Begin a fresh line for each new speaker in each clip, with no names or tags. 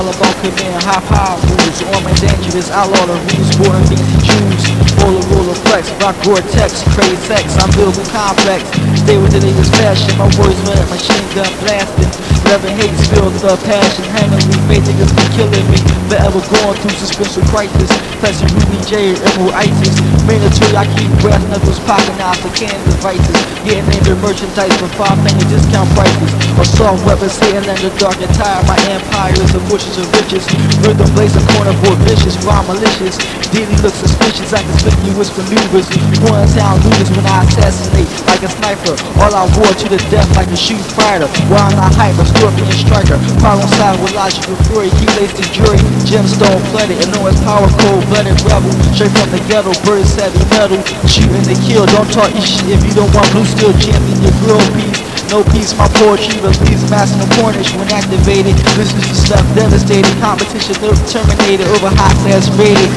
all about committing high power moves on my day dangerous, outlaw the rules, born BC Jews. Roller, roller, flex, rock Gore-Tex, crazy sex, I'm building complex. Stay with the latest fashion, my words went machine gun blasting. Never hate, filled the passion, hanging me, fake niggas be killing me. Forever going through suspension crisis. Pressing Ruby J, Emerald Isis. Mandatory, I keep brass knuckles popping out for can devices. Getting named merchandise for five penny discount prices. Assault weapons hitting in the dark and tired. My empire is a bushes of riches. Rhythm blazing corner board vicious, rhyme malicious. Daily look suspicious, I can spit you with maneuvers. One town looters when I assassinate like a sniper. All I wore to the death like a shoot fighter. While I'm not hyper, scorpion striker. Problem side with logical fury. he lays the jury. Gemstone flooded it's power cold blooded rebel. Straight from the ghetto, bird savvy metal. Shooting to kill, don't talk ish if you don't want blue steel champion your girl piece. No peace, my poetry release massive Cornish when activated. This is just left devastated. Competition terminated over high class rated.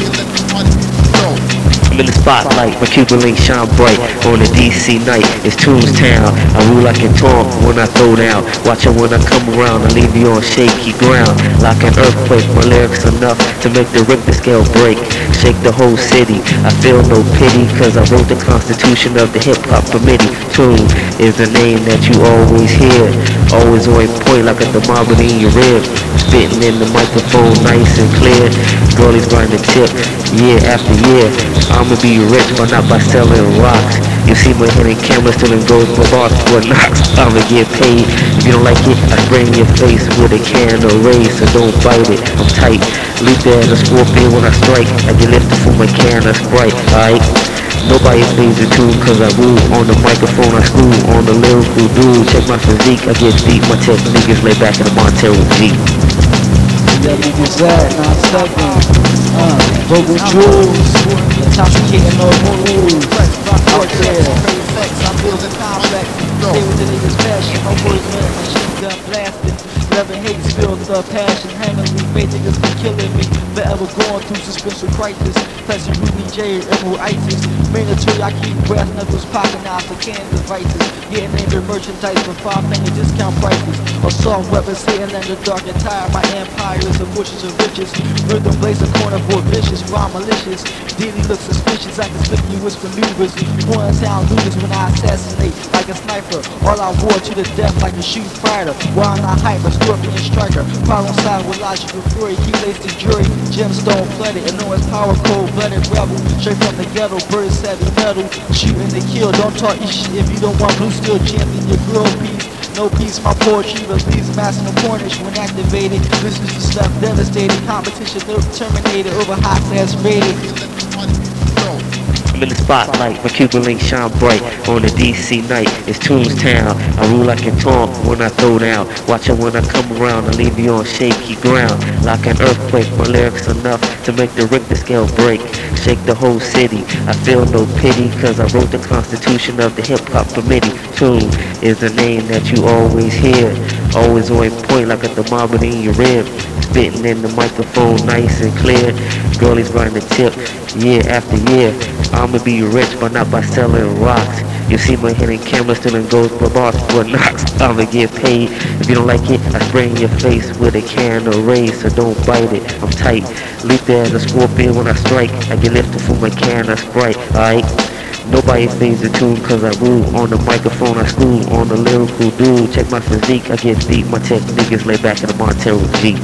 I'm in the spotlight, my Cuban link shine bright on a DC night. It's Toonstown. I rule like a talk when I throw down. Watch it when I come around, I leave you on shaky ground. Like an earthquake, my lyrics enough to make the Richter scale break. Shake the whole city. I feel no pity, cause I wrote the constitution of the hip hop committee. Tune is the name that you always hear. Always on point like a thermometer in your rib. Spitting in the microphone nice and clear. Girlies grind the tip year after year. I'ma be rich, but not by selling rocks. You see my hidden camera still in gold for bars for knocks. I'ma get paid. If you don't like it, I spray in your face with a can of rays, so don't bite it. I'm tight. Leap there as a scorpion when I strike. I get lifted from my can of Sprite, alright? Nobody plays the tune cause I rule On the microphone I screw On the lyrical dude Check my physique I get deep My tech niggas lay back in the Montero Jeep
Yeah, niggas at 9-7. Uh, Vocal Jewels. Intoxicating all rules. Out there. I'm building complex. Stay with the niggas passion. My words man, machine gun blasting. Never hate, filled the passion. Hanging me, fake Going through suspension crisis. Pressing Ruby J, and Emerald Isis. Mandatory, I keep brass knuckles popping out for can devices. Getting named merchandise for five penny discount prices. Assault weapons hitting in the dark and tired. My empire is a bushes of riches. Rhythm blazing corner board vicious, rhyme malicious. Daily look suspicious, I conspicuous maneuvers. One town looters when I assassinate like a sniper. All I wore to the death like a shoot fighter. While I'm not hyper, scorpion striker. Problem side with logical fury. he lays the jury. Gemstone flooded and it's power cold blooded rebel. Straight from the ghetto, bird savvy metal. Shooting to kill, don't talk ish if you don't want blue steel champion your girl piece. No peace, my poetry release massive Cornish when activated. This is just left devastated. Competition terminated over high class rated.
In the spotlight, my Cuban link shine bright on a DC night. It's Toonstown. I rule like a talk when I throw down. Watch it when I come around, I leave you on shaky ground. Like an earthquake, my lyrics enough to make the Richter scale break. Shake the whole city. I feel no pity, cause I wrote the constitution of the hip hop committee. Tune is the name that you always hear. Always on point like a thermometer in your rib. Spitting in the microphone nice and clear. Girlies grind the tip year after year. I'ma be rich, but not by selling rocks. You see my hidden camera still in gold for bars for knocks. I'ma get paid. If you don't like it, I spray in your face with a can of rays, so don't bite it. I'm tight. Leap there as a scorpion when I strike. I get lifted from my can of Sprite, alright? Nobody fades the tune cause I rule On the microphone I screw On the lyrical dude Check my physique I get deep My tech niggas lay back in the Montero Jeep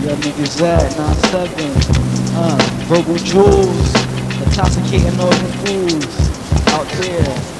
Yeah, niggas at 9-7. Uh, Vocal Jewels. Intoxicating all the fools. Out there.